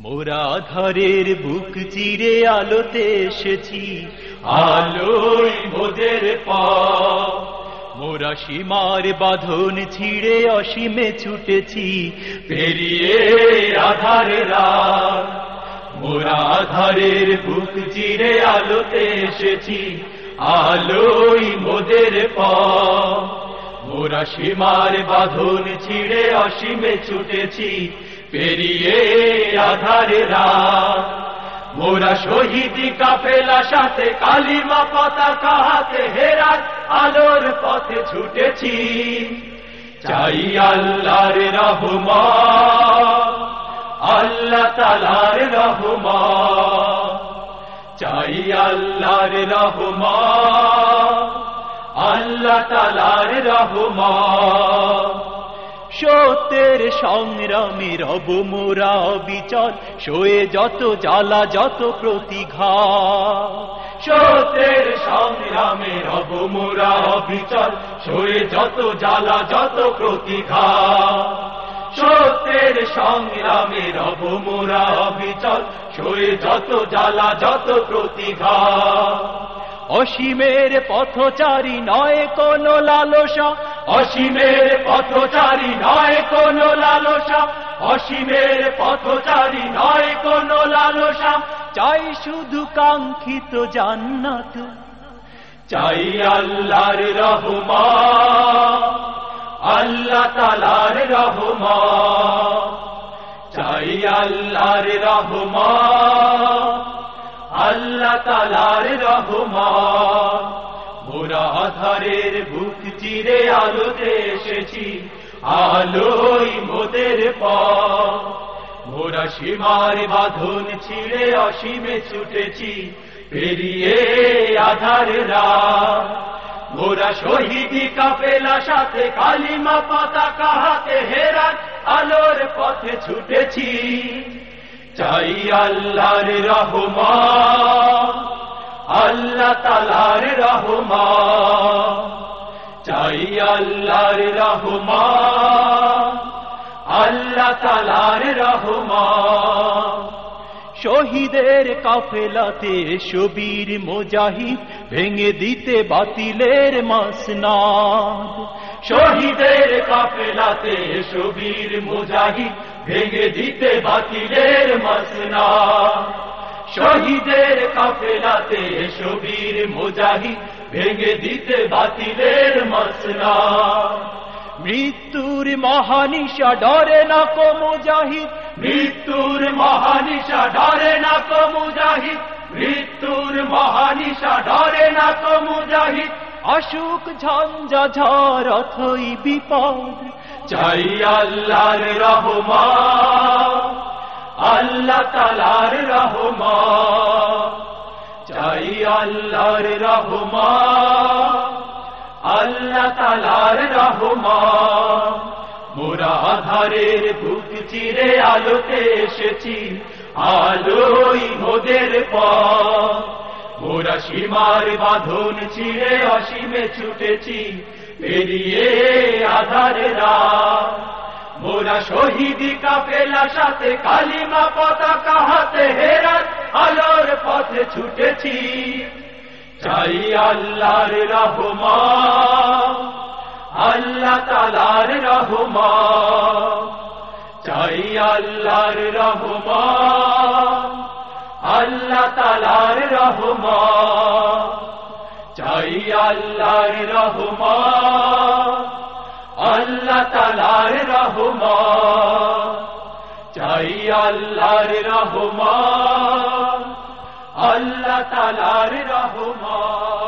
মোরা ধরের বুক চিরে আলোতে এসেছি। আলোই মোদের পা। মোরা সীমার বাঁধন ছিঁড়ে অসীমে ছুটেছি। পেরিয়ে আধারে মোরা আধারের বুক চিরে আলোতে এসেছি। আলোই মোদের পা। মোরা সীমার বাঁধন ছিঁড়ে অসীমে ছুটেছি। পেরিয়ে আধারে রাত। মোরা শহীদি কাফেলা সাথে কালিমা পতাকা হাতে হেরার আলোর পথে ছুটেছি। চাই আল্লাহর রহমা আল্লাহ তালার রহমা চাই আল্লাহর রহমা আল্লাহ তালার রহমা সত্যের সংগ্রামে রব মোরা অবিচল শোয়ে যত জ্বালা, যত প্রতিঘা। সত্যের সংগ্রামে রব মোরা অবিচল শোয়ে যত জ্বালা, যত প্রতিঘা। সত্যের সংগ্রামে রব মোরা অবিচল শোয়ে যত জ্বালা, যত প্রতিঘা। অসীমের পথচারী নয় কোন লালসা অসীমের পথচারী নয় কোন লালসা। অসীমের পথচারী নয় কোন লালসা। চাই শুধু কাঙ্ক্ষিত জান্নাত। চাই আল্লাহর রহমা। আল্লাহ তালার রহমা। চাই আল্লাহর রহমা। আল্লাহ তালার রহমা। মোরা আধারের বুক চিরে আলোতে এসেছি। আলোই মোদের মোরা সীমার বাঁধন ছিঁড়ে অসীমে ছুটেছি। পেরিয়ে আধার মোরা শহীদি কাপেলা সাথে কালিমা পতাকা হাতে হেরার আলোর পথে ছুটেছি। চাই আল্লাহর রহমা আল্লাহ তালার রহমা চাই আল্লাহর রহমা আল্লাহ তালার রহমা শহীদের কাফেলাতে শবীর মুজাহিদ ভেঙে দিতে বাতিলের মাসনাদ। শহীদের কাফেলাতে শবীর মুজাহিদ ভেঙে দিতে বাতিলের মাসনাদ। শহীদের কাফেলাতে শবীর মুজাহিদ, ভেঙে দিতে বাতিলের মাসনাদ মৃত্যুর মহানিশা ডরে না কো মুজাহিদ, মৃত্যুর মহানিশা ডরে না কো মুজাহিদ, মৃত্যুর মহানিশা ডরে না কো মুজাহিদ। অসুখ, ঝঞ্ঝা, ঝড় অথই বিপদ, চাই আল্লাহর রহমা আল্লাহ তালার রহমা। চাই আল্লাহর রহমা। আল্লাহ তালার রহমা। মোরা আধারের বুক চিরে আলোতে এসেছি, আলোই মোদের মোরা সীমার বাঁধন চিরে অসীমে ছুটেছি, পেরিয়ে আধারে রাত। মোরা শহীদি কাফেলা সাথে কালিমা পতাকা হাতে হেরাত, আলোর পথে ছুটেছি। চাই আল্লাহর রহমা আল্লাহ তালার রহমা চাই আল্লাহর রহমা আল্লাহ তালার রহমা চাই আল্লাহর রহমা আল্লাহ তালার রহমা। চাই আল্লাহর রহমা। আল্লাহ তালার রহমা।